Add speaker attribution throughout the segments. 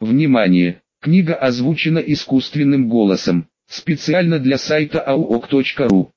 Speaker 1: Внимание! Книга озвучена искусственным голосом. Специально для сайта auok.ru.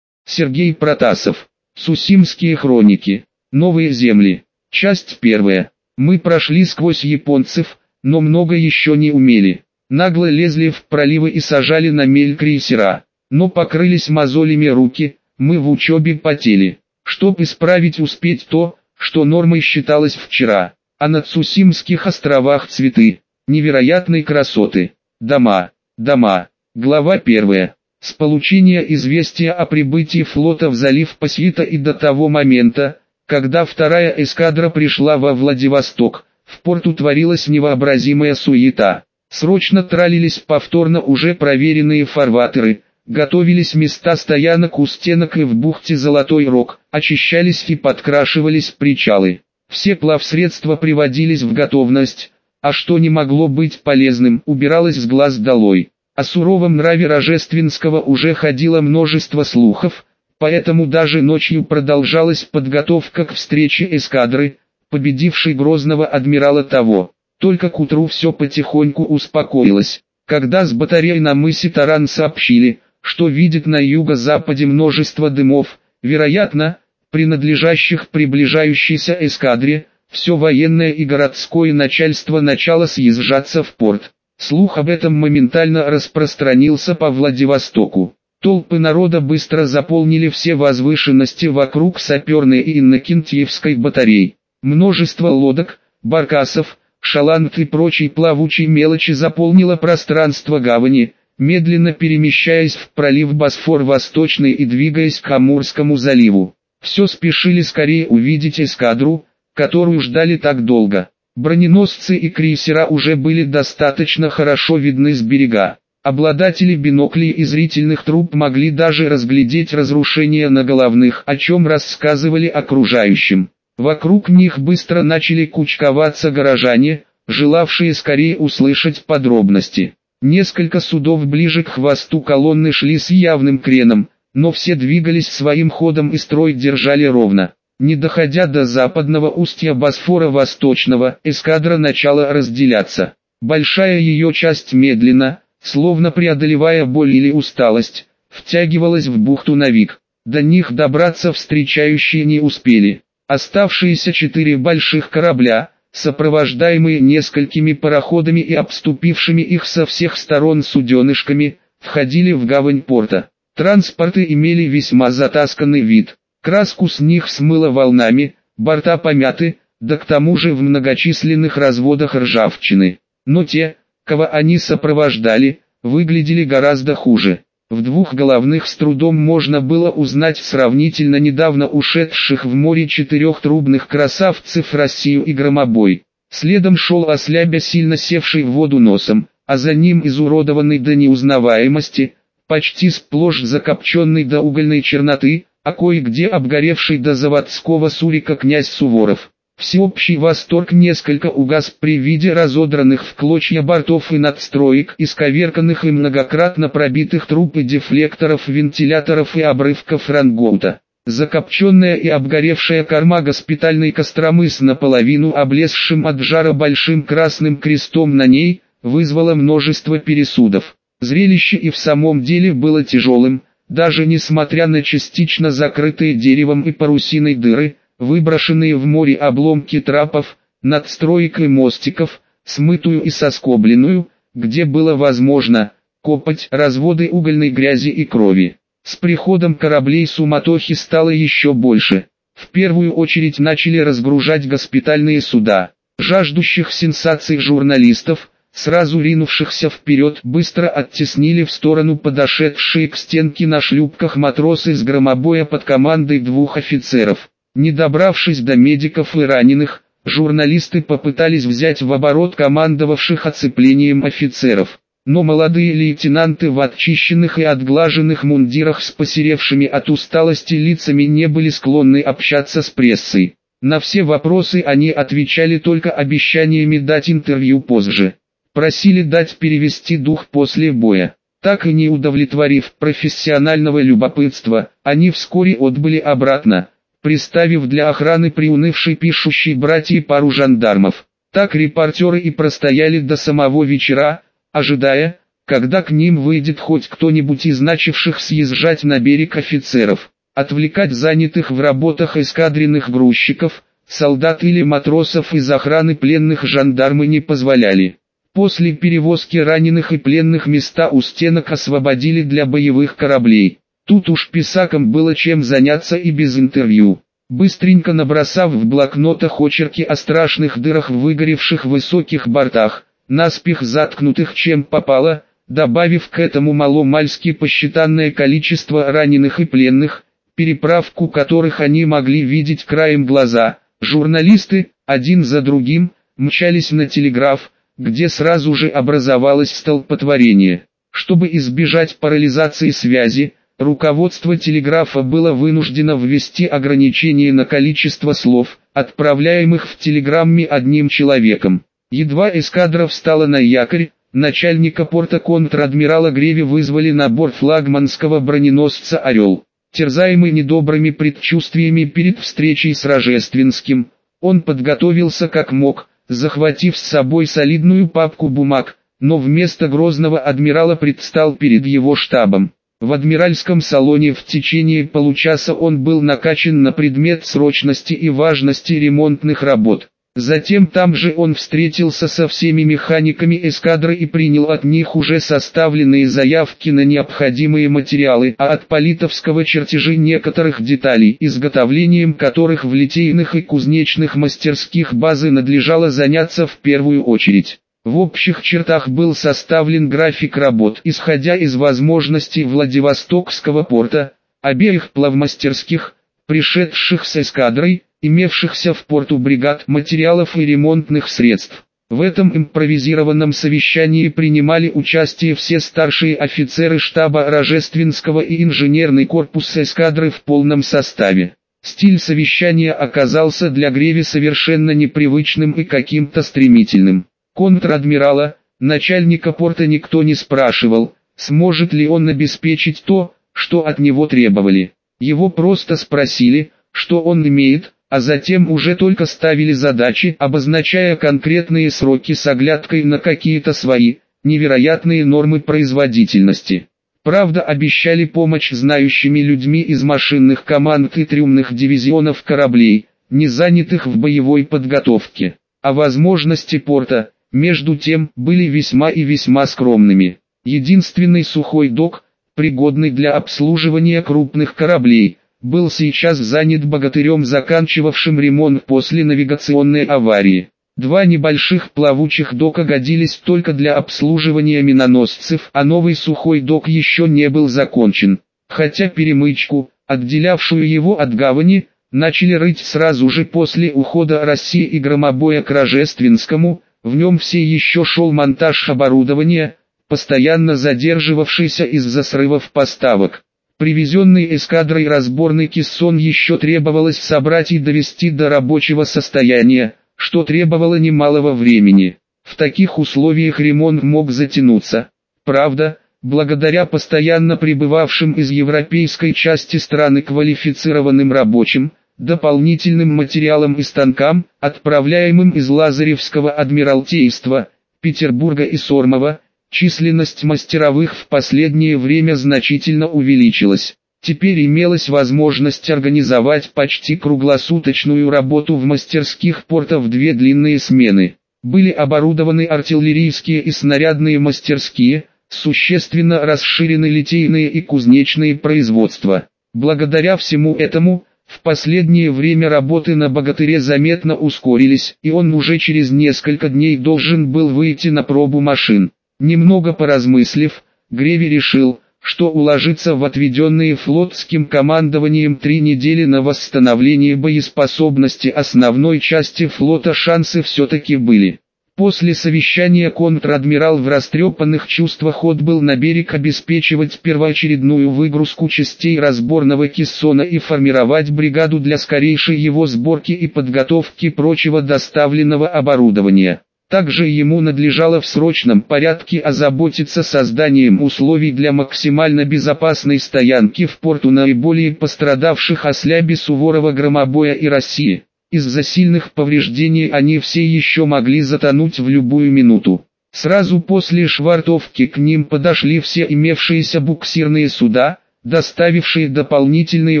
Speaker 1: Сергей Протасов. Сусимские хроники. Новые земли. Часть первая. Мы прошли сквозь японцев, но много еще не умели. Нагло лезли в проливы и сажали на мель крейсера. Но покрылись мозолями руки, мы в учебе потели. Чтоб исправить успеть то, что нормой считалось вчера. А на Цусимских островах цветы. Невероятной красоты. Дома. Дома. Глава первая. С получения известия о прибытии флота в залив Пасвита и до того момента, когда вторая эскадра пришла во Владивосток, в порту творилась невообразимая суета. Срочно тралились повторно уже проверенные фарватеры, готовились места стоянок у стенок и в бухте Золотой Рог, очищались и подкрашивались причалы. Все плавсредства приводились в готовность, а что не могло быть полезным, убиралось с глаз долой. О суровом нраве Рожественского уже ходило множество слухов, поэтому даже ночью продолжалась подготовка к встрече эскадры, победившей грозного адмирала того. Только к утру все потихоньку успокоилось, когда с батареи на мысе Таран сообщили, что видит на юго-западе множество дымов, вероятно, принадлежащих приближающейся эскадре, все военное и городское начальство начало съезжаться в порт. Слух об этом моментально распространился по Владивостоку. Толпы народа быстро заполнили все возвышенности вокруг саперной и Иннокентьевской батарей. Множество лодок, баркасов, шаланг и прочей плавучей мелочи заполнило пространство гавани, медленно перемещаясь в пролив Босфор Восточный и двигаясь к Амурскому заливу. Все спешили скорее увидеть эскадру, которую ждали так долго. Броненосцы и крейсера уже были достаточно хорошо видны с берега. Обладатели биноклей и зрительных труб могли даже разглядеть разрушения на головных, о чем рассказывали окружающим. Вокруг них быстро начали кучковаться горожане, желавшие скорее услышать подробности. Несколько судов ближе к хвосту колонны шли с явным креном, но все двигались своим ходом и строй держали ровно. Не доходя до западного устья Босфора Восточного, эскадра начала разделяться. Большая ее часть медленно, словно преодолевая боль или усталость, втягивалась в бухту Навик. До них добраться встречающие не успели. Оставшиеся четыре больших корабля, сопровождаемые несколькими пароходами и обступившими их со всех сторон суденышками, входили в гавань порта. Транспорты имели весьма затасканный вид. Краску с них смыло волнами, борта помяты, да к тому же в многочисленных разводах ржавчины. Но те, кого они сопровождали, выглядели гораздо хуже. В двух головных с трудом можно было узнать сравнительно недавно ушедших в море четырех трубных красавцев Россию и Громобой. Следом шел ослябя сильно севший в воду носом, а за ним изуродованный до неузнаваемости, почти сплошь закопченный до угольной черноты, а кое-где обгоревший до заводского сурика князь Суворов. Всеобщий восторг несколько угас при виде разодранных в клочья бортов и надстроек, исковерканных и многократно пробитых труб и дефлекторов, вентиляторов и обрывков рангоута. Закопченная и обгоревшая корма госпитальной Костромы с наполовину облезшим от жара большим красным крестом на ней, вызвала множество пересудов. Зрелище и в самом деле было тяжелым, даже несмотря на частично закрытые деревом и парусиной дыры, выброшенные в море обломки трапов, надстроек и мостиков, смытую и соскобленную, где было возможно, копать разводы угольной грязи и крови. С приходом кораблей суматохи стало еще больше. В первую очередь начали разгружать госпитальные суда. Жаждущих сенсаций журналистов, сразу ринувшихся вперед, быстро оттеснили в сторону подошедшие к стенке на шлюпках матросы с громобоя под командой двух офицеров. Не добравшись до медиков и раненых, журналисты попытались взять в оборот командовавших оцеплением офицеров. Но молодые лейтенанты в очищенных и отглаженных мундирах с посеревшими от усталости лицами не были склонны общаться с прессой. На все вопросы они отвечали только обещаниями дать интервью позже. Просили дать перевести дух после боя. Так и не удовлетворив профессионального любопытства, они вскоре отбыли обратно, приставив для охраны приунывшей пишущей братья пару жандармов. Так репортеры и простояли до самого вечера, ожидая, когда к ним выйдет хоть кто-нибудь из начавших съезжать на берег офицеров. Отвлекать занятых в работах эскадренных грузчиков, солдат или матросов из охраны пленных жандармы не позволяли. После перевозки раненых и пленных места у стенок освободили для боевых кораблей. Тут уж писакам было чем заняться и без интервью. Быстренько набросав в блокнотах очерки о страшных дырах в выгоревших высоких бортах, наспех заткнутых чем попало, добавив к этому маломальски посчитанное количество раненых и пленных, переправку которых они могли видеть краем глаза, журналисты, один за другим, мчались на телеграф, где сразу же образовалось столпотворение. Чтобы избежать парализации связи, руководство телеграфа было вынуждено ввести ограничение на количество слов, отправляемых в телеграмме одним человеком. Едва эскадра встала на якорь, начальника порта контр-адмирала Греви вызвали на борт флагманского броненосца «Орел». Терзаемый недобрыми предчувствиями перед встречей с Рожественским, он подготовился как мог, захватив с собой солидную папку бумаг, но вместо грозного адмирала предстал перед его штабом. В адмиральском салоне в течение получаса он был накачан на предмет срочности и важности ремонтных работ. Затем там же он встретился со всеми механиками эскадры и принял от них уже составленные заявки на необходимые материалы, а от политовского чертежи некоторых деталей, изготовлением которых в литейных и кузнечных мастерских базы надлежало заняться в первую очередь. В общих чертах был составлен график работ, исходя из возможностей Владивостокского порта, обеих плавмастерских, пришедших с эскадрой, имевшихся в порту бригад материалов и ремонтных средств. В этом импровизированном совещании принимали участие все старшие офицеры штаба Рожественского и инженерный корпус эскадры в полном составе. Стиль совещания оказался для Греви совершенно непривычным и каким-то стремительным. Контр-адмирала, начальника порта никто не спрашивал, сможет ли он обеспечить то, что от него требовали. Его просто спросили, что он имеет, а затем уже только ставили задачи, обозначая конкретные сроки с оглядкой на какие-то свои, невероятные нормы производительности. Правда обещали помощь знающими людьми из машинных команд и трюмных дивизионов кораблей, не занятых в боевой подготовке. А возможности порта, между тем, были весьма и весьма скромными. Единственный сухой док, пригодный для обслуживания крупных кораблей – был сейчас занят богатырем, заканчивавшим ремонт после навигационной аварии. Два небольших плавучих дока годились только для обслуживания миноносцев, а новый сухой док еще не был закончен. Хотя перемычку, отделявшую его от гавани, начали рыть сразу же после ухода России и громобоя к Рожественскому, в нем все еще шел монтаж оборудования, постоянно задерживавшийся из-за срывов поставок. Привезенный эскадрой разборный кессон еще требовалось собрать и довести до рабочего состояния, что требовало немалого времени. В таких условиях ремонт мог затянуться. Правда, благодаря постоянно прибывавшим из европейской части страны квалифицированным рабочим, дополнительным материалам и станкам, отправляемым из Лазаревского адмиралтейства, Петербурга и Сормова, Численность мастеровых в последнее время значительно увеличилась. Теперь имелась возможность организовать почти круглосуточную работу в мастерских порта в две длинные смены. Были оборудованы артиллерийские и снарядные мастерские, существенно расширены литейные и кузнечные производства. Благодаря всему этому, в последнее время работы на «Богатыре» заметно ускорились, и он уже через несколько дней должен был выйти на пробу машин. Немного поразмыслив, Греви решил, что уложиться в отведенные флотским командованием три недели на восстановление боеспособности основной части флота шансы все-таки были. После совещания контр-адмирал в растрепанных чувствах отбыл на берег обеспечивать первоочередную выгрузку частей разборного кессона и формировать бригаду для скорейшей его сборки и подготовки прочего доставленного оборудования. Также ему надлежало в срочном порядке озаботиться созданием условий для максимально безопасной стоянки в порту наиболее пострадавших ослябе Суворова Громобоя и России. Из-за сильных повреждений они все еще могли затонуть в любую минуту. Сразу после швартовки к ним подошли все имевшиеся буксирные суда, доставившие дополнительные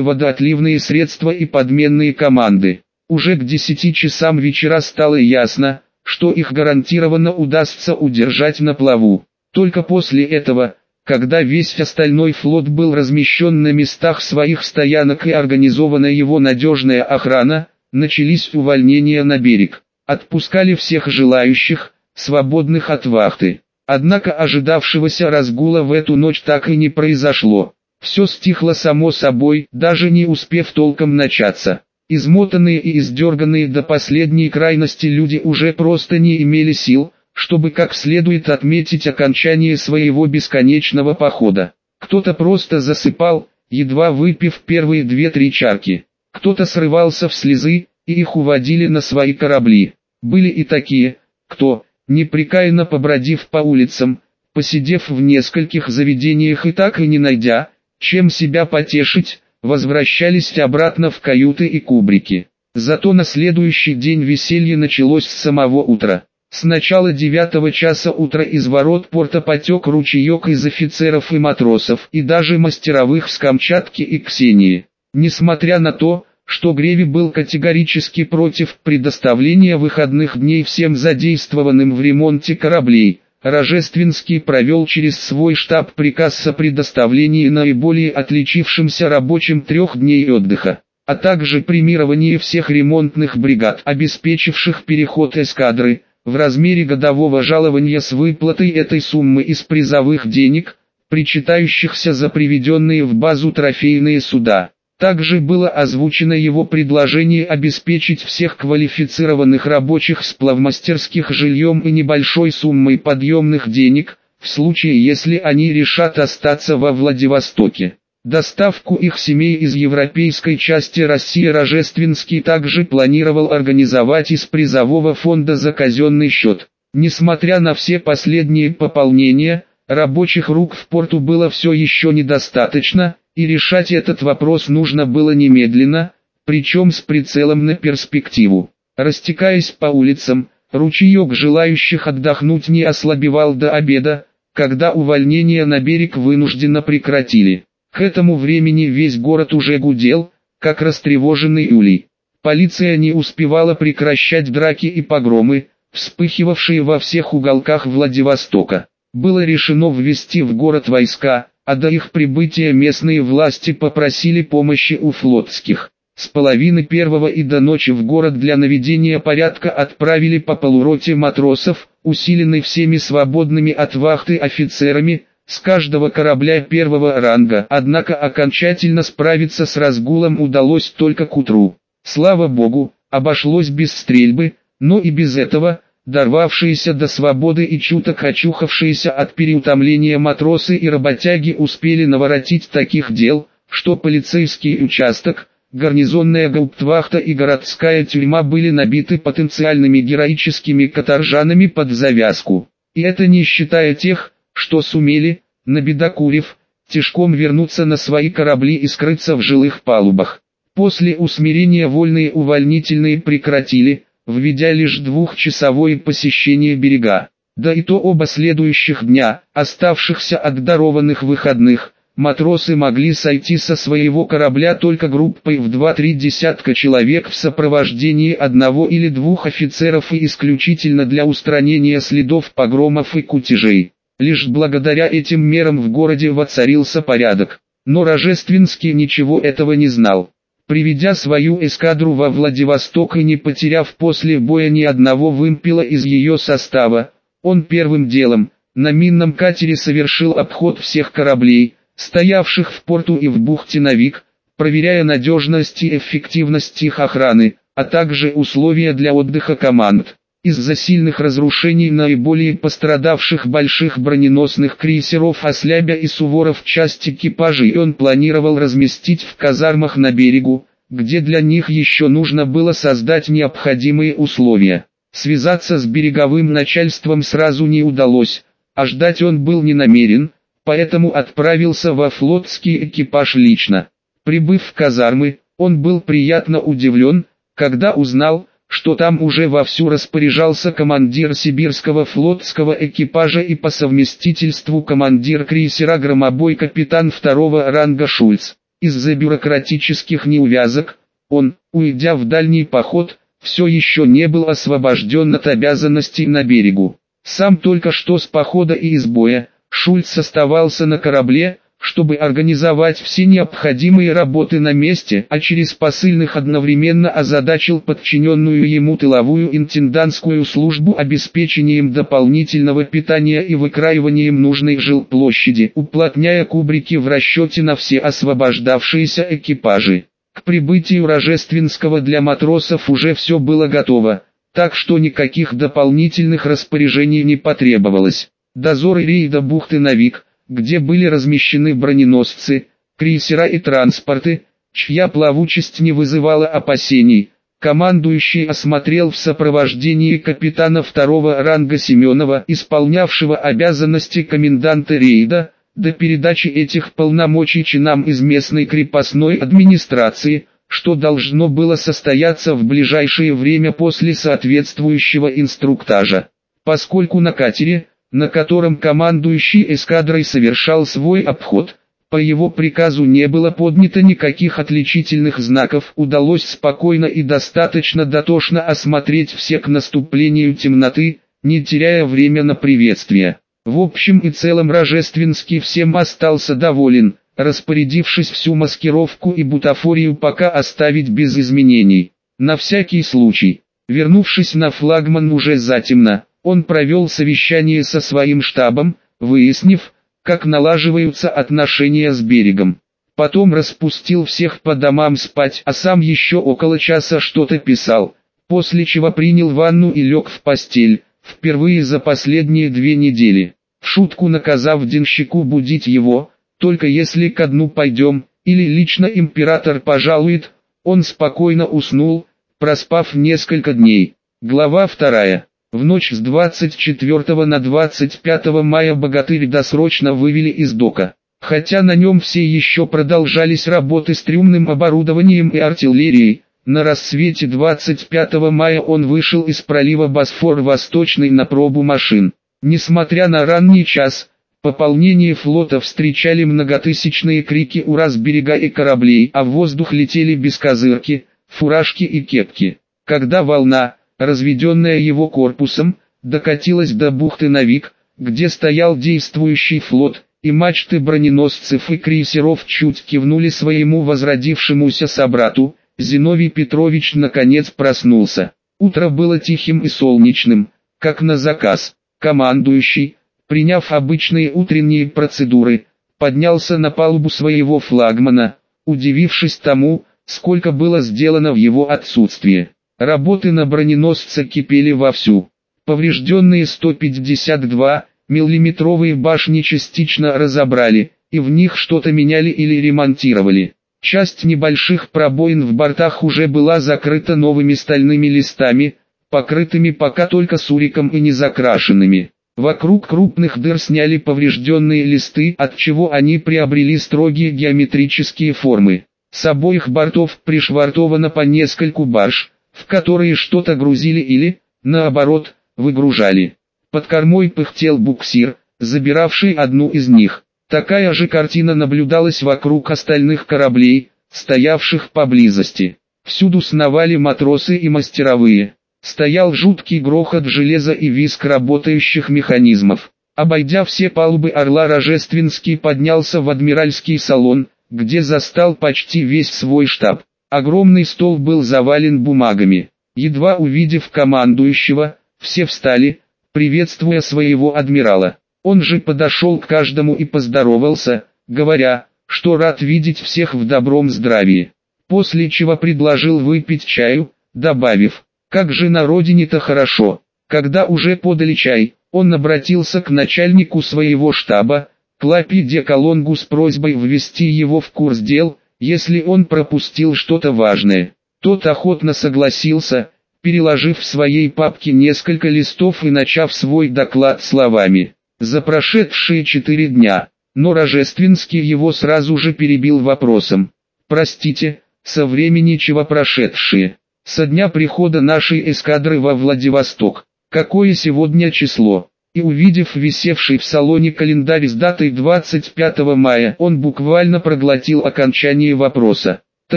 Speaker 1: водоотливные средства и подменные команды. Уже к 10 часам вечера стало ясно, что их гарантированно удастся удержать на плаву. Только после этого, когда весь остальной флот был размещен на местах своих стоянок и организована его надежная охрана, начались увольнения на берег. Отпускали всех желающих, свободных от вахты. Однако ожидавшегося разгула в эту ночь так и не произошло. Все стихло само собой, даже не успев толком начаться. Измотанные и издерганные до последней крайности люди уже просто не имели сил, чтобы как следует отметить окончание своего бесконечного похода. Кто-то просто засыпал, едва выпив первые две-три чарки. Кто-то срывался в слезы, и их уводили на свои корабли. Были и такие, кто, непрекаянно побродив по улицам, посидев в нескольких заведениях и так и не найдя, чем себя потешить, возвращались обратно в каюты и кубрики. Зато на следующий день веселье началось с самого утра. С начала девятого часа утра из ворот порта потек ручеек из офицеров и матросов, и даже мастеровых с Камчатки и Ксении. Несмотря на то, что Греви был категорически против предоставления выходных дней всем задействованным в ремонте кораблей, Рожественский провел через свой штаб приказ о предоставлении наиболее отличившимся рабочим трех дней отдыха, а также премировании всех ремонтных бригад, обеспечивших переход эскадры, в размере годового жалования с выплатой этой суммы из призовых денег, причитающихся за приведенные в базу трофейные суда. Также было озвучено его предложение обеспечить всех квалифицированных рабочих с плавмастерских жильем и небольшой суммой подъемных денег, в случае если они решат остаться во Владивостоке. Доставку их семей из европейской части России Рожественский также планировал организовать из призового фонда за казенный счет. Несмотря на все последние пополнения, рабочих рук в порту было все еще недостаточно, и решать этот вопрос нужно было немедленно, причем с прицелом на перспективу. Растекаясь по улицам, ручеек желающих отдохнуть не ослабевал до обеда, когда увольнения на берег вынужденно прекратили. К этому времени весь город уже гудел, как растревоженный улей. Полиция не успевала прекращать драки и погромы, вспыхивавшие во всех уголках Владивостока. Было решено ввести в город войска, а до их прибытия местные власти попросили помощи у флотских. С половины первого и до ночи в город для наведения порядка отправили по полуроте матросов, усиленной всеми свободными от вахты офицерами, с каждого корабля первого ранга. Однако окончательно справиться с разгулом удалось только к утру. Слава богу, обошлось без стрельбы, но и без этого – Дорвавшиеся до свободы и чуток очухавшиеся от переутомления матросы и работяги успели наворотить таких дел, что полицейский участок, гарнизонная гауптвахта и городская тюрьма были набиты потенциальными героическими каторжанами под завязку. И это не считая тех, что сумели, набедокурив, тяжком вернуться на свои корабли и скрыться в жилых палубах. После усмирения вольные увольнительные прекратили, введя лишь двухчасовое посещение берега. Да и то оба следующих дня, оставшихся от дарованных выходных, матросы могли сойти со своего корабля только группой в 2-3 десятка человек в сопровождении одного или двух офицеров и исключительно для устранения следов погромов и кутежей. Лишь благодаря этим мерам в городе воцарился порядок. Но Рожественский ничего этого не знал. Приведя свою эскадру во Владивосток и не потеряв после боя ни одного вымпела из ее состава, он первым делом, на минном катере совершил обход всех кораблей, стоявших в порту и в бухте Навик, проверяя надежность и эффективность их охраны, а также условия для отдыха команд. Из-за сильных разрушений наиболее пострадавших больших броненосных крейсеров Ослябя и Суворов часть экипажей он планировал разместить в казармах на берегу, где для них еще нужно было создать необходимые условия. Связаться с береговым начальством сразу не удалось, а ждать он был не намерен, поэтому отправился во флотский экипаж лично. Прибыв в казармы, он был приятно удивлен, Когда узнал, что там уже вовсю распоряжался командир сибирского флотского экипажа и по совместительству командир крейсера «Громобой» капитан второго ранга Шульц. Из-за бюрократических неувязок, он, уйдя в дальний поход, все еще не был освобожден от обязанностей на берегу. Сам только что с похода и из боя, Шульц оставался на корабле, чтобы организовать все необходимые работы на месте, а через посыльных одновременно озадачил подчиненную ему тыловую интендантскую службу обеспечением дополнительного питания и выкраиванием нужной жилплощади, уплотняя кубрики в расчете на все освобождавшиеся экипажи. К прибытию Рожественского для матросов уже все было готово, так что никаких дополнительных распоряжений не потребовалось. Дозоры рейда бухты Навик – где были размещены броненосцы, крейсера и транспорты, чья плавучесть не вызывала опасений. Командующий осмотрел в сопровождении капитана второго ранга Семенова, исполнявшего обязанности коменданта рейда, до передачи этих полномочий чинам из местной крепостной администрации, что должно было состояться в ближайшее время после соответствующего инструктажа. Поскольку на катере, на котором командующий эскадрой совершал свой обход, по его приказу не было поднято никаких отличительных знаков, удалось спокойно и достаточно дотошно осмотреть все к наступлению темноты, не теряя время на приветствие. В общем и целом Рожественский всем остался доволен, распорядившись всю маскировку и бутафорию пока оставить без изменений. На всякий случай, вернувшись на флагман уже затемно, он провел совещание со своим штабом, выяснив, как налаживаются отношения с берегом. Потом распустил всех по домам спать, а сам еще около часа что-то писал, после чего принял ванну и лег в постель, впервые за последние две недели. В шутку наказав денщику будить его, только если ко дну пойдем, или лично император пожалует, он спокойно уснул, проспав несколько дней. Глава вторая. В ночь с 24 на 25 мая богатырь досрочно вывели из дока. Хотя на нем все еще продолжались работы с трюмным оборудованием и артиллерией, на рассвете 25 мая он вышел из пролива Босфор-Восточный на пробу машин. Несмотря на ранний час, пополнение флота встречали многотысячные крики «Ура!» с берега и кораблей, а в воздух летели бескозырки, фуражки и кепки. Когда волна, разведенная его корпусом, докатилась до бухты Навик, где стоял действующий флот, и мачты броненосцев и крейсеров чуть кивнули своему возродившемуся собрату, Зиновий Петрович наконец проснулся. Утро было тихим и солнечным, как на заказ. Командующий, приняв обычные утренние процедуры, поднялся на палубу своего флагмана, удивившись тому, сколько было сделано в его отсутствие. Работы на броненосце кипели вовсю. Поврежденные 152 миллиметровые башни частично разобрали, и в них что-то меняли или ремонтировали. Часть небольших пробоин в бортах уже была закрыта новыми стальными листами, покрытыми пока только суриком и не закрашенными. Вокруг крупных дыр сняли поврежденные листы, от чего они приобрели строгие геометрические формы. С обоих бортов пришвартовано по нескольку барж, в которые что-то грузили или, наоборот, выгружали. Под кормой пыхтел буксир, забиравший одну из них. Такая же картина наблюдалась вокруг остальных кораблей, стоявших поблизости. Всюду сновали матросы и мастеровые. Стоял жуткий грохот железа и визг работающих механизмов. Обойдя все палубы Орла Рожественский поднялся в адмиральский салон, где застал почти весь свой штаб. Огромный стол был завален бумагами. Едва увидев командующего, все встали, приветствуя своего адмирала. Он же подошел к каждому и поздоровался, говоря, что рад видеть всех в добром здравии. После чего предложил выпить чаю, добавив, как же на родине-то хорошо. Когда уже подали чай, он обратился к начальнику своего штаба, Клапи де Колонгу с просьбой ввести его в курс дел, если он пропустил что-то важное. Тот охотно согласился, переложив в своей папке несколько листов и начав свой доклад словами. За прошедшие четыре дня, но Рожественский его сразу же перебил вопросом. «Простите, со времени чего прошедшие?» Со дня прихода нашей эскадры во Владивосток. Какое сегодня число? И увидев висевший в салоне календарь с датой 25 мая, он буквально проглотил окончание вопроса. То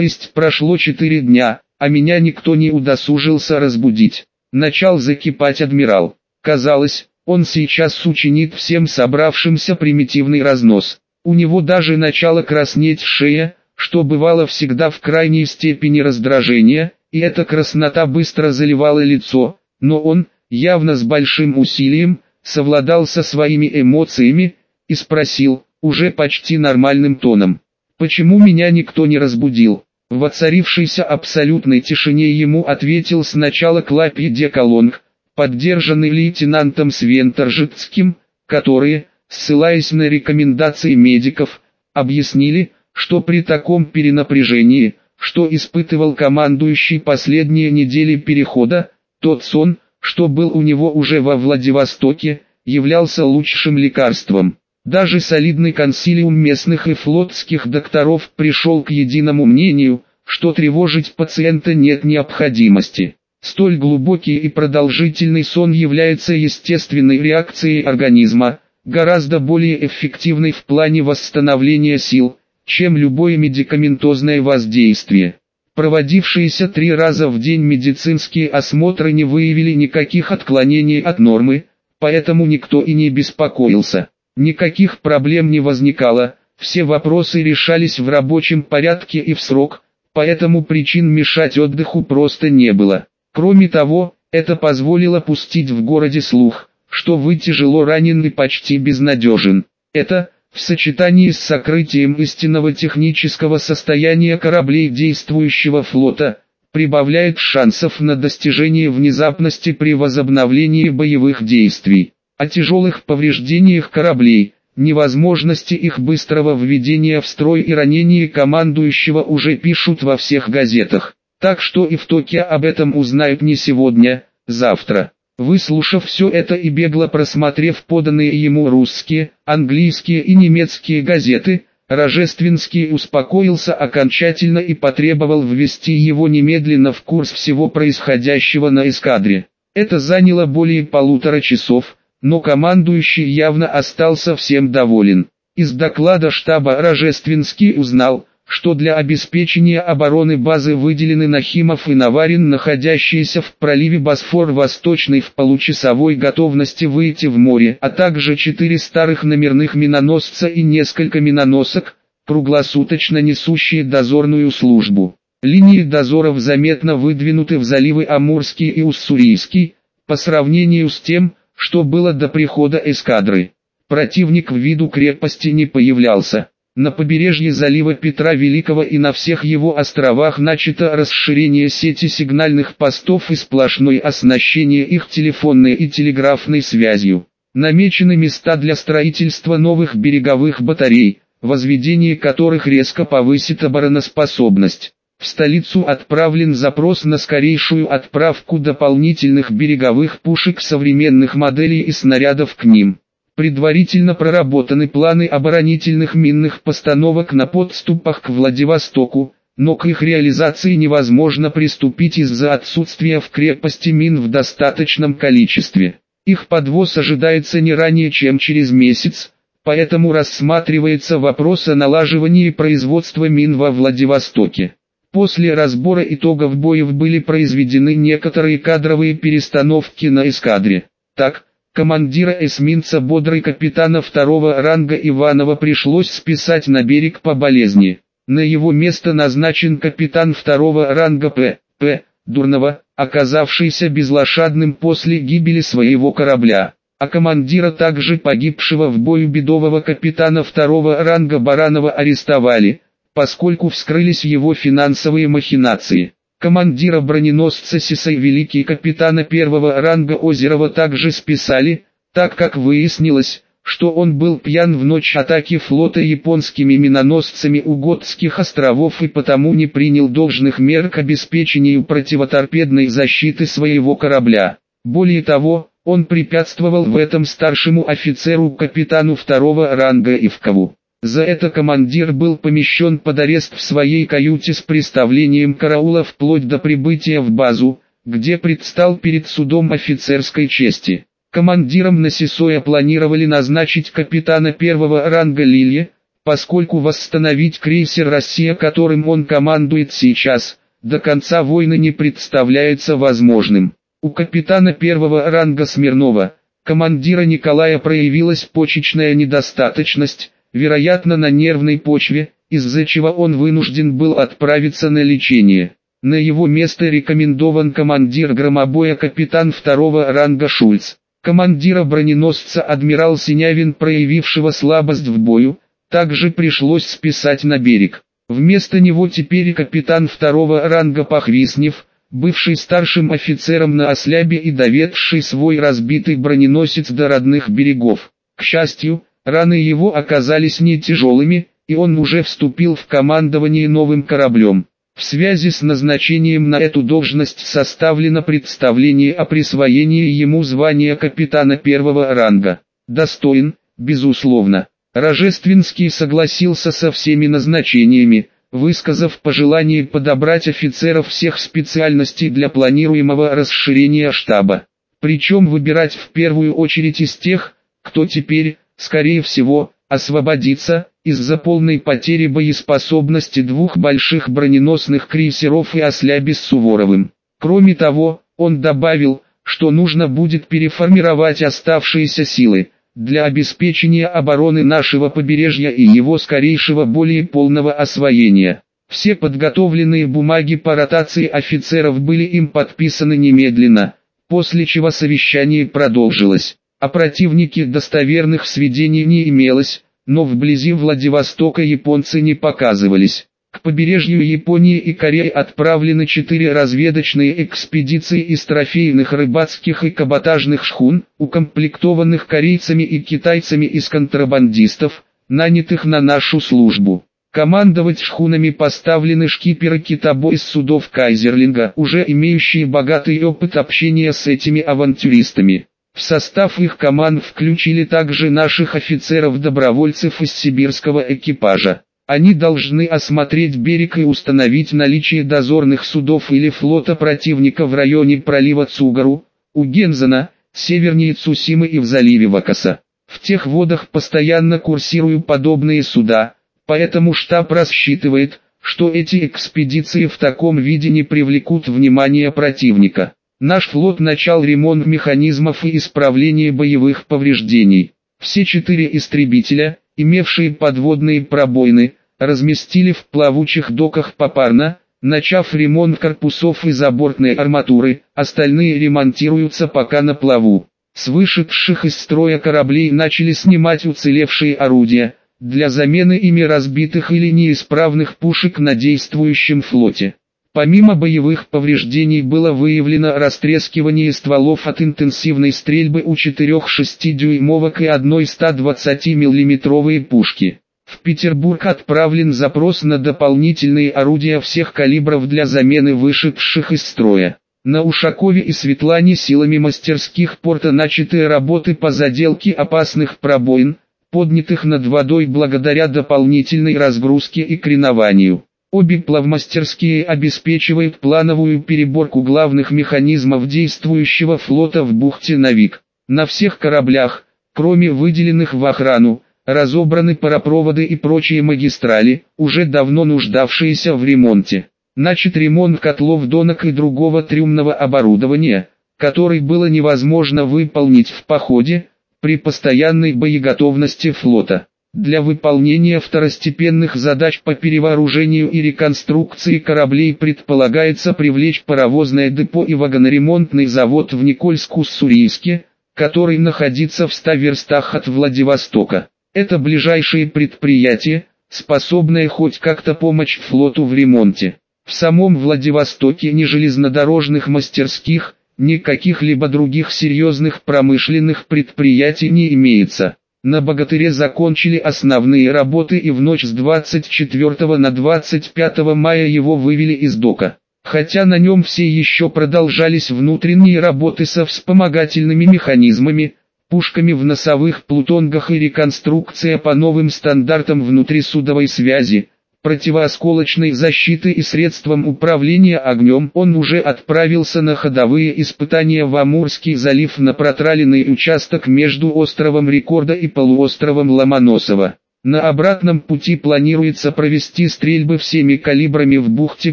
Speaker 1: есть прошло 4 дня, а меня никто не удосужился разбудить. Начал закипать адмирал. Казалось, он сейчас сучинит всем собравшимся примитивный разнос. У него даже начала краснеть шея, что бывало всегда в крайней степени раздражения, и эта краснота быстро заливала лицо, но он, явно с большим усилием, совладал со своими эмоциями, и спросил, уже почти нормальным тоном, «Почему меня никто не разбудил?» В воцарившейся абсолютной тишине ему ответил сначала Клапи Деколонг, поддержанный лейтенантом Свентержицким, которые, ссылаясь на рекомендации медиков, объяснили, что при таком перенапряжении, что испытывал командующий последние недели перехода, тот сон, что был у него уже во Владивостоке, являлся лучшим лекарством. Даже солидный консилиум местных и флотских докторов пришел к единому мнению, что тревожить пациента нет необходимости. Столь глубокий и продолжительный сон является естественной реакцией организма, гораздо более эффективной в плане восстановления сил, чем любое медикаментозное воздействие. Проводившиеся три раза в день медицинские осмотры не выявили никаких отклонений от нормы, поэтому никто и не беспокоился. Никаких проблем не возникало, все вопросы решались в рабочем порядке и в срок, поэтому причин мешать отдыху просто не было. Кроме того, это позволило пустить в городе слух, что вы тяжело ранен и почти безнадежен. Это, в сочетании с сокрытием истинного технического состояния кораблей действующего флота, прибавляет шансов на достижение внезапности при возобновлении боевых действий. О тяжелых повреждениях кораблей, невозможности их быстрого введения в строй и ранении командующего уже пишут во всех газетах. Так что и в Токио об этом узнают не сегодня, завтра. Выслушав все это и бегло просмотрев поданные ему русские, английские и немецкие газеты, Рожественский успокоился окончательно и потребовал ввести его немедленно в курс всего происходящего на эскадре. Это заняло более полутора часов, но командующий явно остался всем доволен. Из доклада штаба Рожественский узнал, что для обеспечения обороны базы выделены Нахимов и Наварин, находящиеся в проливе Босфор Восточный в получасовой готовности выйти в море, а также четыре старых номерных миноносца и несколько миноносок, круглосуточно несущие дозорную службу. Линии дозоров заметно выдвинуты в заливы Амурский и Уссурийский, по сравнению с тем, что было до прихода эскадры. Противник в виду крепости не появлялся. На побережье залива Петра Великого и на всех его островах начато расширение сети сигнальных постов и сплошное оснащение их телефонной и телеграфной связью. Намечены места для строительства новых береговых батарей, возведение которых резко повысит обороноспособность. В столицу отправлен запрос на скорейшую отправку дополнительных береговых пушек современных моделей и снарядов к ним. Предварительно проработаны планы оборонительных минных постановок на подступах к Владивостоку, но к их реализации невозможно приступить из-за отсутствия в крепости мин в достаточном количестве. Их подвоз ожидается не ранее чем через месяц, поэтому рассматривается вопрос о налаживании производства мин во Владивостоке. После разбора итогов боев были произведены некоторые кадровые перестановки на эскадре. Так, Командира эсминца бодрый капитана второго ранга Иванова пришлось списать на берег по болезни. На его место назначен капитан второго ранга П. П. Дурного, оказавшийся безлошадным после гибели своего корабля. А командира также погибшего в бою бедового капитана второго ранга Баранова арестовали, поскольку вскрылись его финансовые махинации. Командира броненосца Сисай Великий капитана первого ранга Озерова также списали, так как выяснилось, что он был пьян в ночь атаки флота японскими миноносцами у Готских островов и потому не принял должных мер к обеспечению противоторпедной защиты своего корабля. Более того, он препятствовал в этом старшему офицеру капитану второго ранга Ивкову. За это командир был помещен под арест в своей каюте с представлением караула вплоть до прибытия в базу, где предстал перед судом офицерской чести. Командиром на Сесоя планировали назначить капитана первого ранга Лилье, поскольку восстановить крейсер «Россия», которым он командует сейчас, до конца войны не представляется возможным. У капитана первого ранга Смирнова, командира Николая проявилась почечная недостаточность, вероятно на нервной почве, из-за чего он вынужден был отправиться на лечение. На его место рекомендован командир громобоя капитан второго ранга Шульц. Командира броненосца адмирал Синявин, проявившего слабость в бою, также пришлось списать на берег. Вместо него теперь капитан второго ранга Похвиснев, бывший старшим офицером на ослябе и доведший свой разбитый броненосец до родных берегов. К счастью, раны его оказались не тяжелыми, и он уже вступил в командование новым кораблем. В связи с назначением на эту должность составлено представление о присвоении ему звания капитана первого ранга. Достоин, безусловно. Рожественский согласился со всеми назначениями, высказав пожелание подобрать офицеров всех специальностей для планируемого расширения штаба. Причем выбирать в первую очередь из тех, кто теперь, скорее всего, освободится, из-за полной потери боеспособности двух больших броненосных крейсеров и осляби с Суворовым. Кроме того, он добавил, что нужно будет переформировать оставшиеся силы, для обеспечения обороны нашего побережья и его скорейшего более полного освоения. Все подготовленные бумаги по ротации офицеров были им подписаны немедленно, после чего совещание продолжилось. О противнике достоверных сведений не имелось, но вблизи Владивостока японцы не показывались. К побережью Японии и Кореи отправлены четыре разведочные экспедиции из трофейных рыбацких и каботажных шхун, укомплектованных корейцами и китайцами из контрабандистов, нанятых на нашу службу. Командовать шхунами поставлены шкиперы китобой с судов Кайзерлинга, уже имеющие богатый опыт общения с этими авантюристами. В состав их команд включили также наших офицеров-добровольцев из сибирского экипажа. Они должны осмотреть берег и установить наличие дозорных судов или флота противника в районе пролива Цугару, у Гензена, севернее Цусимы и в заливе Вакаса. В тех водах постоянно курсируют подобные суда, поэтому штаб рассчитывает, что эти экспедиции в таком виде не привлекут внимания противника. Наш флот начал ремонт механизмов и исправление боевых повреждений. Все четыре истребителя – имевшие подводные пробоины, разместили в плавучих доках попарно, начав ремонт корпусов и забортной арматуры, остальные ремонтируются пока на плаву. С вышедших из строя кораблей начали снимать уцелевшие орудия, для замены ими разбитых или неисправных пушек на действующем флоте. Помимо боевых повреждений было выявлено растрескивание стволов от интенсивной стрельбы у четырех 6-дюймовок и одной 120 миллиметровой пушки. В Петербург отправлен запрос на дополнительные орудия всех калибров для замены вышедших из строя. На Ушакове и Светлане силами мастерских порта начаты работы по заделке опасных пробоин, поднятых над водой благодаря дополнительной разгрузке и кренованию. Обе плавмастерские обеспечивают плановую переборку главных механизмов действующего флота в бухте Навик. На всех кораблях, кроме выделенных в охрану, разобраны паропроводы и прочие магистрали, уже давно нуждавшиеся в ремонте. Начат ремонт котлов донок и другого трюмного оборудования, который было невозможно выполнить в походе, при постоянной боеготовности флота. Для выполнения второстепенных задач по перевооружению и реконструкции кораблей предполагается привлечь паровозное депо и вагоноремонтный завод в Никольск-Уссурийске, который находится в 100 верстах от Владивостока. Это ближайшие предприятия, способные хоть как-то помочь флоту в ремонте. В самом Владивостоке ни железнодорожных мастерских, ни каких-либо других серьезных промышленных предприятий не имеется. На «Богатыре» закончили основные работы и в ночь с 24 на 25 мая его вывели из дока. Хотя на нем все еще продолжались внутренние работы со вспомогательными механизмами, пушками в носовых плутонгах и реконструкция по новым стандартам внутрисудовой связи, противоосколочной защиты и средством управления огнем. Он уже отправился на ходовые испытания в Амурский залив на протраленный участок между островом Рекорда и полуостровом Ломоносова. На обратном пути планируется провести стрельбы всеми калибрами в бухте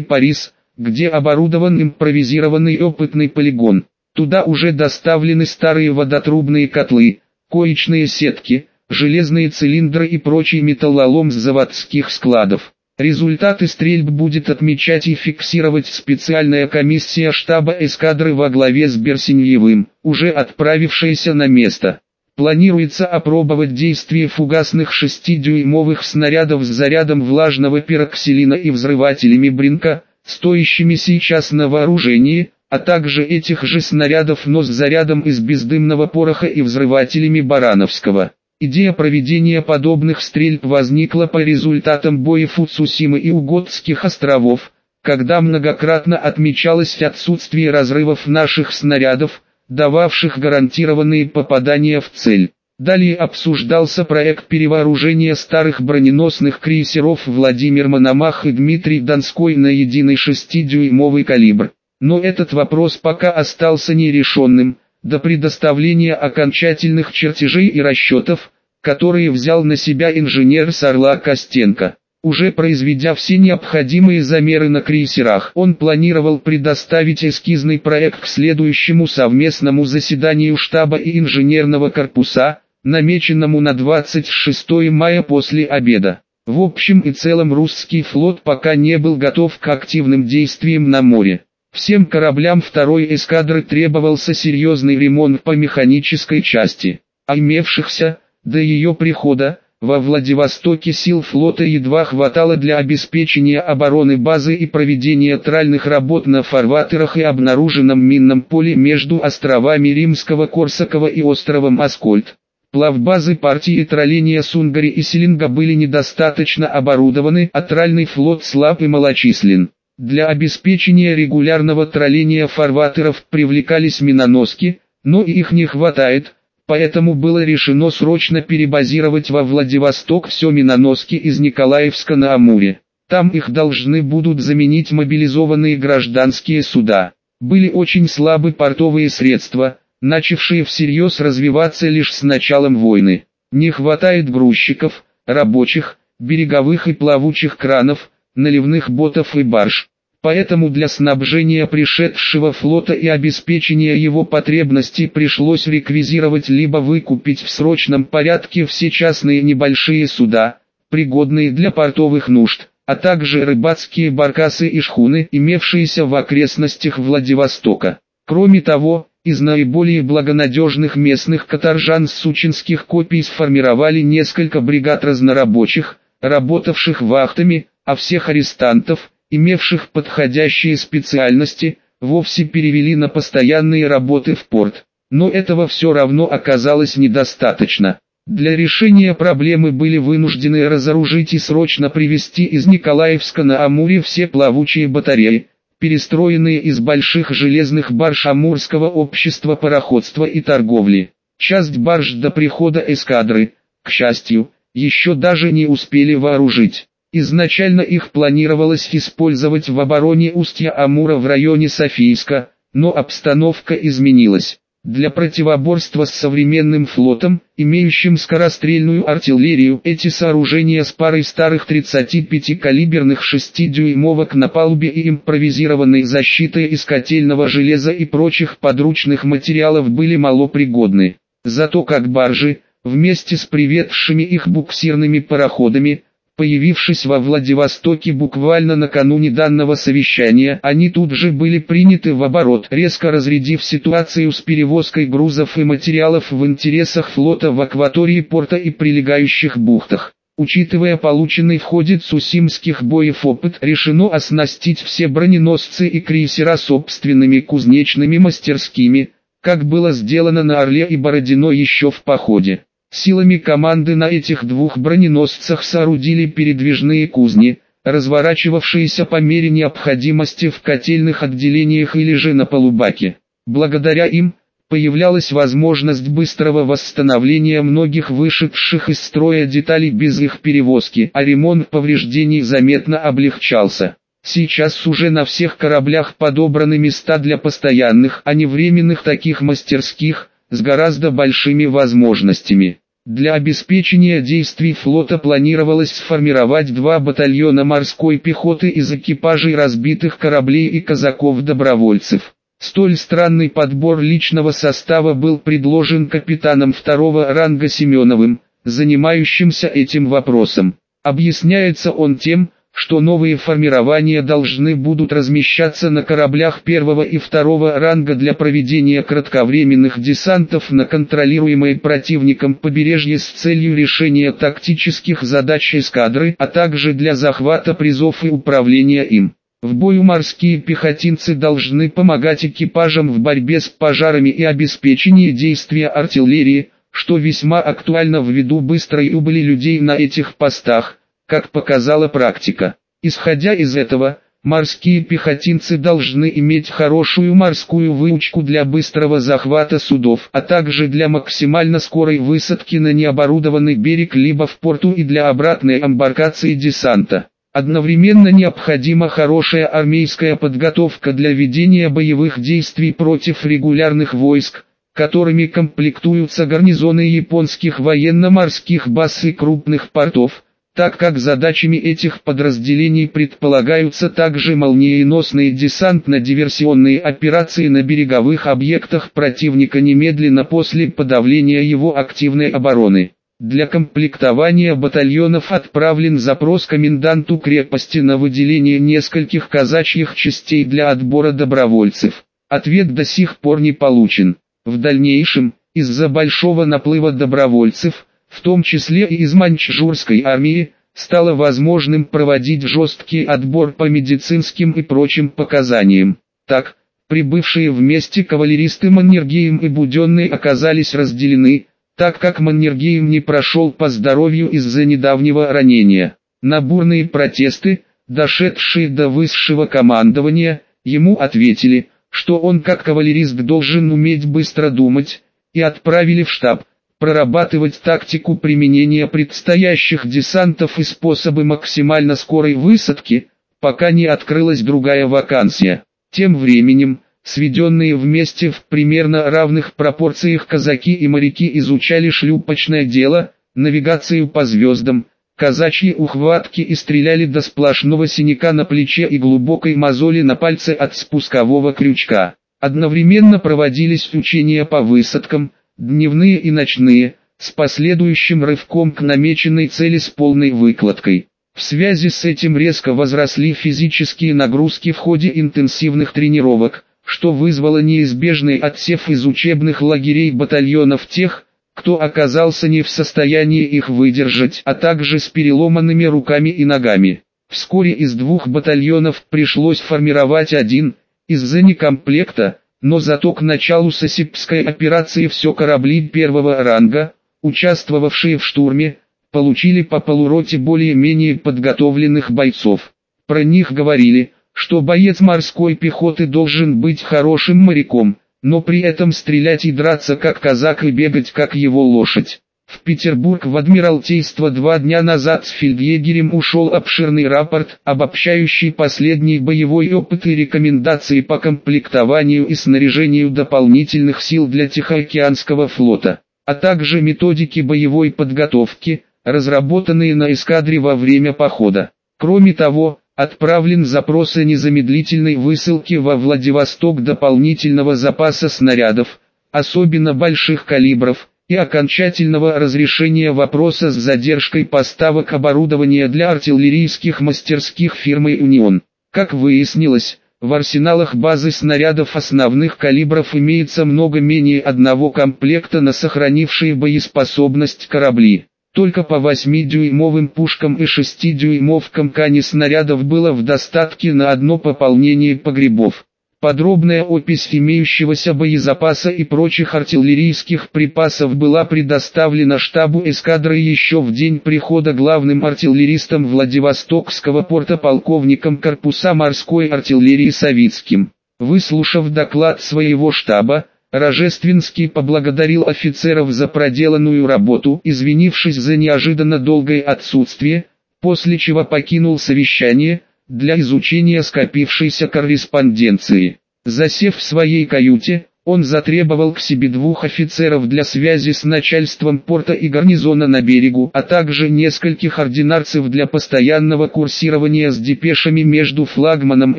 Speaker 1: Парис, где оборудован импровизированный опытный полигон. Туда уже доставлены старые водотрубные котлы, коечные сетки, железные цилиндры и прочий металлолом с заводских складов. Результаты стрельб будет отмечать и фиксировать специальная комиссия штаба эскадры во главе с Берсеньевым, уже отправившаяся на место. Планируется опробовать действие фугасных 6-дюймовых снарядов с зарядом влажного пероксилина и взрывателями Бринка, стоящими сейчас на вооружении, а также этих же снарядов но с зарядом из бездымного пороха и взрывателями Барановского. Идея проведения подобных стрельб возникла по результатам боев у Цусимы и Угодских островов, когда многократно отмечалось отсутствие разрывов наших снарядов, дававших гарантированные попадания в цель. Далее обсуждался проект перевооружения старых броненосных крейсеров Владимир Мономах и Дмитрий Донской на единый 6-дюймовый калибр. Но этот вопрос пока остался нерешенным, до предоставления окончательных чертежей и расчетов, которые взял на себя инженер Сарла Костенко. Уже произведя все необходимые замеры на крейсерах, он планировал предоставить эскизный проект к следующему совместному заседанию штаба и инженерного корпуса, намеченному на 26 мая после обеда. В общем и целом русский флот пока не был готов к активным действиям на море. Всем кораблям второй эскадры требовался серьезный ремонт по механической части, а имевшихся, до ее прихода, во Владивостоке сил флота едва хватало для обеспечения обороны базы и проведения тральных работ на фарватерах и обнаруженном минном поле между островами Римского-Корсакова и островом Аскольд. Плавбазы партии тролления Сунгари и Селинга были недостаточно оборудованы, а тральный флот слаб и малочислен. Для обеспечения регулярного тролления фарватеров привлекались миноноски, но их не хватает, поэтому было решено срочно перебазировать во Владивосток все миноноски из Николаевска на Амуре. Там их должны будут заменить мобилизованные гражданские суда. Были очень слабы портовые средства, начавшие всерьез развиваться лишь с началом войны. Не хватает грузчиков, рабочих, береговых и плавучих кранов, наливных ботов и барж. Поэтому для снабжения пришедшего флота и обеспечения его потребностей пришлось реквизировать либо выкупить в срочном порядке все частные небольшие суда, пригодные для портовых нужд, а также рыбацкие баркасы и шхуны, имевшиеся в окрестностях Владивостока. Кроме того, из наиболее благонадежных местных каторжан сучинских копий сформировали несколько бригад разнорабочих, работавших вахтами, а всех арестантов, имевших подходящие специальности, вовсе перевели на постоянные работы в порт. Но этого все равно оказалось недостаточно. Для решения проблемы были вынуждены разоружить и срочно привести из Николаевска на Амуре все плавучие батареи, перестроенные из больших железных барж Амурского общества пароходства и торговли. Часть барж до прихода эскадры, к счастью, еще даже не успели вооружить. Изначально их планировалось использовать в обороне устья Амура в районе Софийска, но обстановка изменилась. Для противоборства с современным флотом, имеющим скорострельную артиллерию, эти сооружения с парой старых 35-калиберных 6-дюймовок на палубе и импровизированной защитой из котельного железа и прочих подручных материалов были малопригодны. Зато как баржи, вместе с приветшими их буксирными пароходами, Появившись во Владивостоке буквально накануне данного совещания, они тут же были приняты в оборот, резко разрядив ситуацию с перевозкой грузов и материалов в интересах флота в акватории порта и прилегающих бухтах. Учитывая полученный в ходе Цусимских боев опыт, решено оснастить все броненосцы и крейсера собственными кузнечными мастерскими, как было сделано на Орле и Бородино еще в походе. Силами команды на этих двух броненосцах соорудили передвижные кузни, разворачивавшиеся по мере необходимости в котельных отделениях или же на полубаке. Благодаря им, появлялась возможность быстрого восстановления многих вышедших из строя деталей без их перевозки, а ремонт повреждений заметно облегчался. Сейчас уже на всех кораблях подобраны места для постоянных, а не временных таких мастерских, с гораздо большими возможностями. Для обеспечения действий флота планировалось сформировать два батальона морской пехоты из экипажей разбитых кораблей и казаков-добровольцев. Столь странный подбор личного состава был предложен капитаном второго ранга Семеновым, занимающимся этим вопросом. Объясняется он тем, что новые формирования должны будут размещаться на кораблях первого и второго ранга для проведения кратковременных десантов на контролируемое противником побережье с целью решения тактических задач эскадры, а также для захвата призов и управления им. В бою морские пехотинцы должны помогать экипажам в борьбе с пожарами и обеспечении действия артиллерии, что весьма актуально ввиду быстрой убыли людей на этих постах, как показала практика. Исходя из этого, морские пехотинцы должны иметь хорошую морскую выучку для быстрого захвата судов, а также для максимально скорой высадки на необорудованный берег либо в порту и для обратной амбаркации десанта. Одновременно необходима хорошая армейская подготовка для ведения боевых действий против регулярных войск, которыми комплектуются гарнизоны японских военно-морских баз и крупных портов, так как задачами этих подразделений предполагаются также молниеносные десантно-диверсионные операции на береговых объектах противника немедленно после подавления его активной обороны. Для комплектования батальонов отправлен запрос коменданту крепости на выделение нескольких казачьих частей для отбора добровольцев. Ответ до сих пор не получен. В дальнейшем, из-за большого наплыва добровольцев, в том числе и из маньчжурской армии, стало возможным проводить жесткий отбор по медицинским и прочим показаниям. Так, прибывшие вместе кавалеристы Маннергейм и Буденный оказались разделены, так как Маннергейм не прошел по здоровью из-за недавнего ранения. На бурные протесты, дошедшие до высшего командования, ему ответили, что он как кавалерист должен уметь быстро думать, и отправили в штаб, прорабатывать тактику применения предстоящих десантов и способы максимально скорой высадки, пока не открылась другая вакансия. Тем временем, Сведенные вместе в примерно равных пропорциях казаки и моряки изучали шлюпочное дело, навигацию по звездам, казачьи ухватки и стреляли до сплошного синяка на плече и глубокой мозоли на пальце от спускового крючка. Одновременно проводились учения по высадкам, дневные и ночные, с последующим рывком к намеченной цели с полной выкладкой. В связи с этим резко возросли физические нагрузки в ходе интенсивных тренировок, что вызвало неизбежный отсев из учебных лагерей батальонов тех, кто оказался не в состоянии их выдержать, а также с переломанными руками и ногами. Вскоре из двух батальонов пришлось формировать один, из-за некомплекта, но зато к началу Сосипской операции все корабли первого ранга, участвовавшие в штурме, получили по полуроте более-менее подготовленных бойцов. Про них говорили, что боец морской пехоты должен быть хорошим моряком, но при этом стрелять и драться как казак и бегать как его лошадь. В Петербург в Адмиралтейство два дня назад с фельдъегерем ушел обширный рапорт, обобщающий последний боевой опыт и рекомендации по комплектованию и снаряжению дополнительных сил для Тихоокеанского флота, а также методики боевой подготовки, разработанные на эскадре во время похода. Кроме того, Отправлен запрос о незамедлительной высылке во Владивосток дополнительного запаса снарядов, особенно больших калибров, и окончательного разрешения вопроса с задержкой поставок оборудования для артиллерийских мастерских фирмы «Унион». Как выяснилось, в арсеналах базы снарядов основных калибров имеется много менее одного комплекта на сохранившие боеспособность корабли. Только по 8-дюймовым пушкам и 6-дюймовкам кани снарядов было в достатке на одно пополнение погребов. Подробная опись имеющегося боезапаса и прочих артиллерийских припасов была предоставлена штабу эскадры еще в день прихода главным артиллеристом Владивостокского порта полковником корпуса морской артиллерии Савицким. Выслушав доклад своего штаба, Рожественский поблагодарил офицеров за проделанную работу, извинившись за неожиданно долгое отсутствие, после чего покинул совещание, для изучения скопившейся корреспонденции. Засев в своей каюте, он затребовал к себе двух офицеров для связи с начальством порта и гарнизона на берегу, а также нескольких ординарцев для постоянного курсирования с депешами между флагманом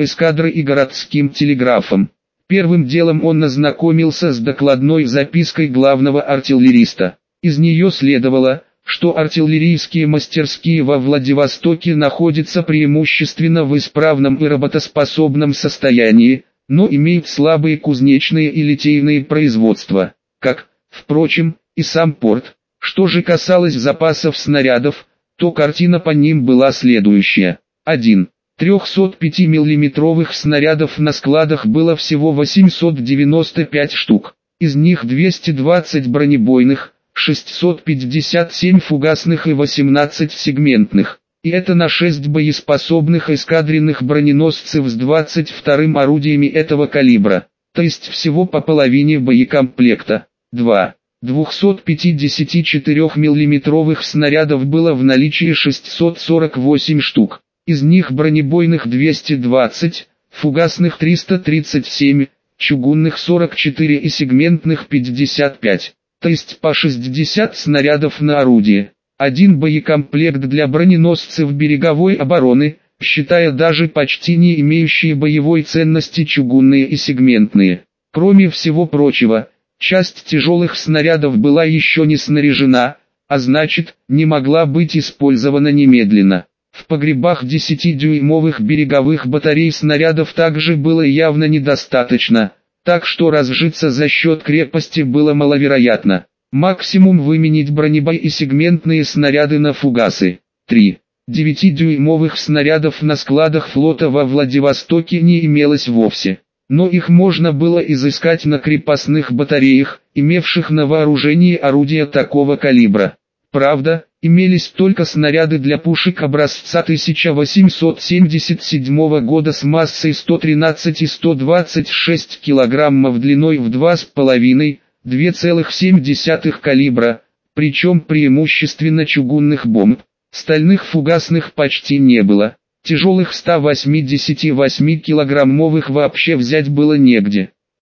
Speaker 1: эскадры и городским телеграфом. Первым делом он ознакомился с докладной запиской главного артиллериста. Из нее следовало, что артиллерийские мастерские во Владивостоке находятся преимущественно в исправном и работоспособном состоянии, но имеют слабые кузнечные и литейные производства, как, впрочем, и сам порт. Что же касалось запасов снарядов, то картина по ним была следующая. 1. 305 миллиметровых снарядов на складах было всего 895 штук. Из них 220 бронебойных, 657 фугасных и 18 сегментных. И это на 6 боеспособных эскадренных броненосцев с 22-м орудиями этого калибра, то есть всего по половине боекомплекта. 2. 254 миллиметровых снарядов было в наличии 648 штук. Из них бронебойных 220, фугасных 337, чугунных 44 и сегментных 55 то есть по 60 снарядов на орудие. Один боекомплект для броненосцев береговой обороны, считая даже почти не имеющие боевой ценности чугунные и сегментные. Кроме всего прочего, часть тяжелых снарядов была еще не снаряжена, а значит, не могла быть использована немедленно. В погребах 10-дюймовых береговых батарей снарядов также было явно недостаточно, так что разжиться за счет крепости было маловероятно. Максимум выменить бронебой и сегментные снаряды на фугасы. 3. 9-дюймовых снарядов на складах флота во Владивостоке не имелось вовсе. Но их можно было изыскать на крепостных батареях, имевших на вооружении орудия такого калибра. Правда, имелись только снаряды для пушек образца 1877 года с массой 113 и 126 кг длиной в 2,5-2,7 калибра, причем преимущественно чугунных бомб, стальных фугасных почти не было, тяжелых 188 килограммовых вообще взять было негде.